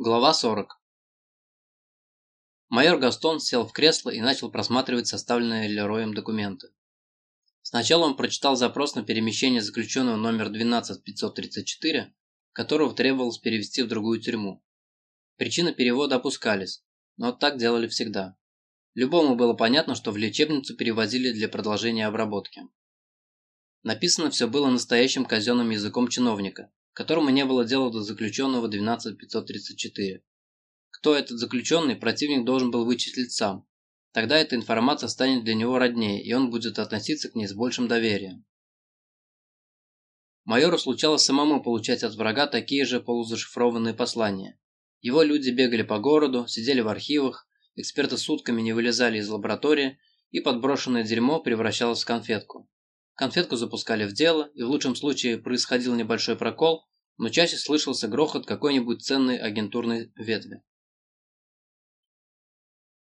Глава 40 Майор Гастон сел в кресло и начал просматривать составленные Лероем документы. Сначала он прочитал запрос на перемещение заключенного номер 12534, которого требовалось перевести в другую тюрьму. Причины перевода опускались, но так делали всегда. Любому было понятно, что в лечебницу перевозили для продолжения обработки. Написано все было настоящим казенным языком чиновника, которому не было дела до заключенного 12534. Кто этот заключенный, противник должен был вычислить сам. Тогда эта информация станет для него роднее, и он будет относиться к ней с большим доверием. Майору случалось самому получать от врага такие же полузашифрованные послания. Его люди бегали по городу, сидели в архивах, эксперты сутками не вылезали из лаборатории, и подброшенное дерьмо превращалось в конфетку. Конфетку запускали в дело, и в лучшем случае происходил небольшой прокол, но чаще слышался грохот какой-нибудь ценной агентурной ветви.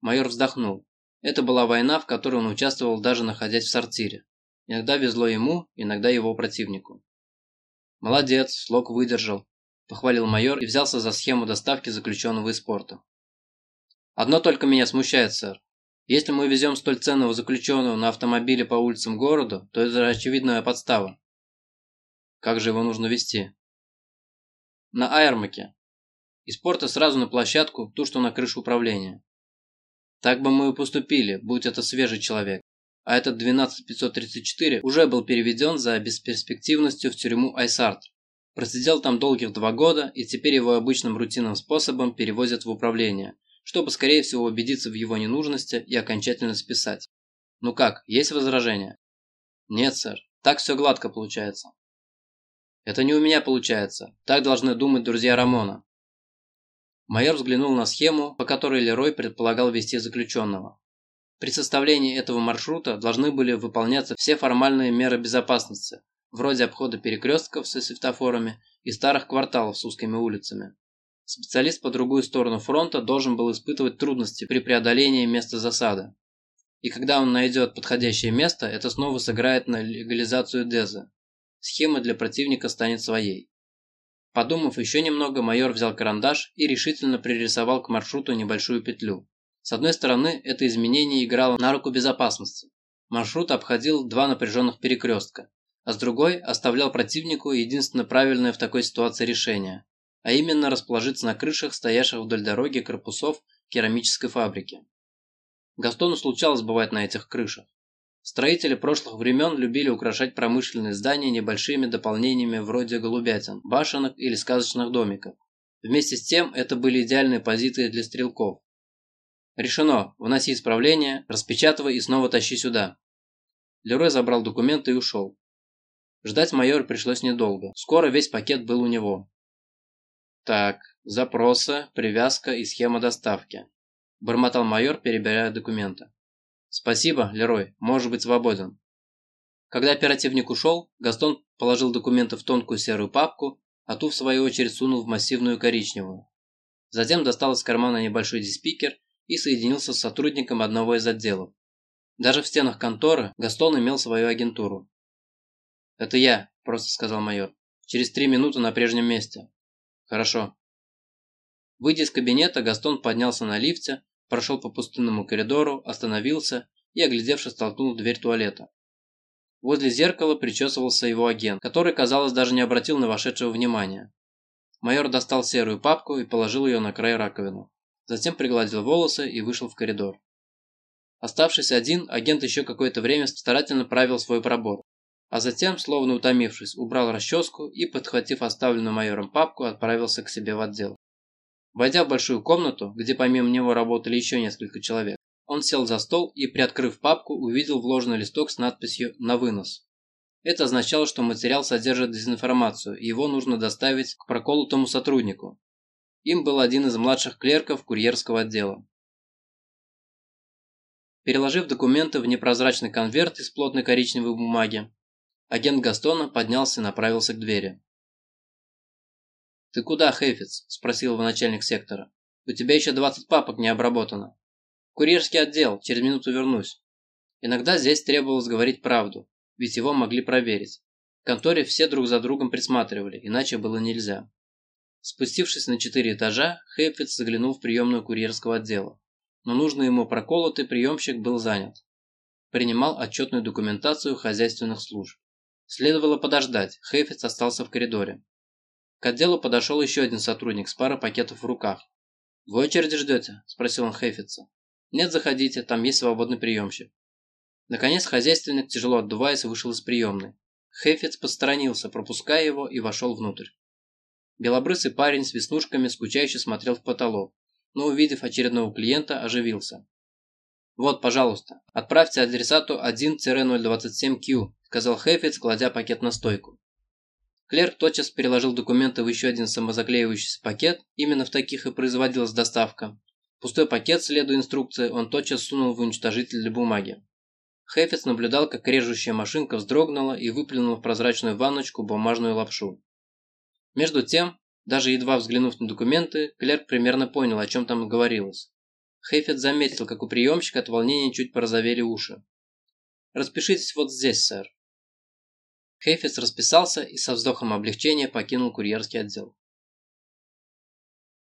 Майор вздохнул. Это была война, в которой он участвовал даже находясь в сортире. Иногда везло ему, иногда его противнику. «Молодец, слог выдержал», – похвалил майор и взялся за схему доставки заключенного из порта. «Одно только меня смущает, сэр. Если мы везем столь ценного заключенного на автомобиле по улицам города, то это очевидная подстава. Как же его нужно вести? На Айрмаке. Из порта сразу на площадку, ту, что на крышу управления. Так бы мы и поступили, будь это свежий человек. А этот 12534 уже был переведен за бесперспективностью в тюрьму Айсарт. Просидел там долгих два года, и теперь его обычным рутинным способом перевозят в управление – чтобы, скорее всего, убедиться в его ненужности и окончательно списать. Ну как, есть возражения? Нет, сэр, так все гладко получается. Это не у меня получается, так должны думать друзья Рамона. Майор взглянул на схему, по которой Лерой предполагал вести заключенного. При составлении этого маршрута должны были выполняться все формальные меры безопасности, вроде обхода перекрестков со светофорами и старых кварталов с узкими улицами. Специалист по другую сторону фронта должен был испытывать трудности при преодолении места засады. И когда он найдет подходящее место, это снова сыграет на легализацию Деза. Схема для противника станет своей. Подумав еще немного, майор взял карандаш и решительно пририсовал к маршруту небольшую петлю. С одной стороны, это изменение играло на руку безопасности. Маршрут обходил два напряженных перекрестка, а с другой оставлял противнику единственно правильное в такой ситуации решение а именно расположиться на крышах, стоявших вдоль дороги корпусов керамической фабрики. Гастону случалось бывать на этих крышах. Строители прошлых времен любили украшать промышленные здания небольшими дополнениями вроде голубятин, башенок или сказочных домиков. Вместе с тем, это были идеальные позиции для стрелков. Решено, вноси исправление, распечатывай и снова тащи сюда. Лерой забрал документы и ушел. Ждать майора пришлось недолго. Скоро весь пакет был у него. «Так, запросы, привязка и схема доставки», – бормотал майор, перебирая документы. «Спасибо, Лерой, можешь быть свободен». Когда оперативник ушел, Гастон положил документы в тонкую серую папку, а ту, в свою очередь, сунул в массивную коричневую. Затем достал из кармана небольшой диспикер и соединился с сотрудником одного из отделов. Даже в стенах конторы Гастон имел свою агентуру. «Это я», – просто сказал майор. «Через три минуты на прежнем месте». «Хорошо». Выйдя из кабинета, Гастон поднялся на лифте, прошел по пустынному коридору, остановился и, оглядевшись, толкнул дверь туалета. Возле зеркала причесывался его агент, который, казалось, даже не обратил на вошедшего внимания. Майор достал серую папку и положил ее на край раковины. Затем пригладил волосы и вышел в коридор. Оставшись один, агент еще какое-то время старательно правил свой пробор а затем, словно утомившись, убрал расческу и, подхватив оставленную майором папку, отправился к себе в отдел. Войдя в большую комнату, где помимо него работали еще несколько человек, он сел за стол и, приоткрыв папку, увидел вложенный листок с надписью «На вынос». Это означало, что материал содержит дезинформацию, и его нужно доставить к проколотому сотруднику. Им был один из младших клерков курьерского отдела. Переложив документы в непрозрачный конверт из плотной коричневой бумаги, Агент Гастона поднялся и направился к двери. «Ты куда, Хейфиц?» – спросил его начальник сектора. «У тебя еще 20 папок не обработано. Курьерский отдел, через минуту вернусь». Иногда здесь требовалось говорить правду, ведь его могли проверить. В конторе все друг за другом присматривали, иначе было нельзя. Спустившись на четыре этажа, Хейфиц заглянул в приемную курьерского отдела, но нужный ему проколотый приемщик был занят. Принимал отчетную документацию хозяйственных служб. Следовало подождать, Хейфиц остался в коридоре. К отделу подошел еще один сотрудник с парой пакетов в руках. «Вы очереди ждете?» – спросил он Хейфица. «Нет, заходите, там есть свободный приемщик». Наконец хозяйственник, тяжело отдуваясь, вышел из приемной. Хейфиц посторонился, пропуская его, и вошел внутрь. Белобрысый парень с веснушками скучающе смотрел в потолок, но, увидев очередного клиента, оживился. «Вот, пожалуйста, отправьте адресату 1-027Q», сказал Хейфиц, кладя пакет на стойку. Клерк тотчас переложил документы в еще один самозаклеивающийся пакет, именно в таких и производилась доставка. Пустой пакет, следуя инструкции, он тотчас сунул в уничтожитель для бумаги. Хейфиц наблюдал, как режущая машинка вздрогнула и выплюнула в прозрачную ванночку бумажную лапшу. Между тем, даже едва взглянув на документы, клерк примерно понял, о чем там говорилось. Хейфет заметил, как у приемщика от волнения чуть порозовели уши. «Распишитесь вот здесь, сэр». Хейфец расписался и со вздохом облегчения покинул курьерский отдел.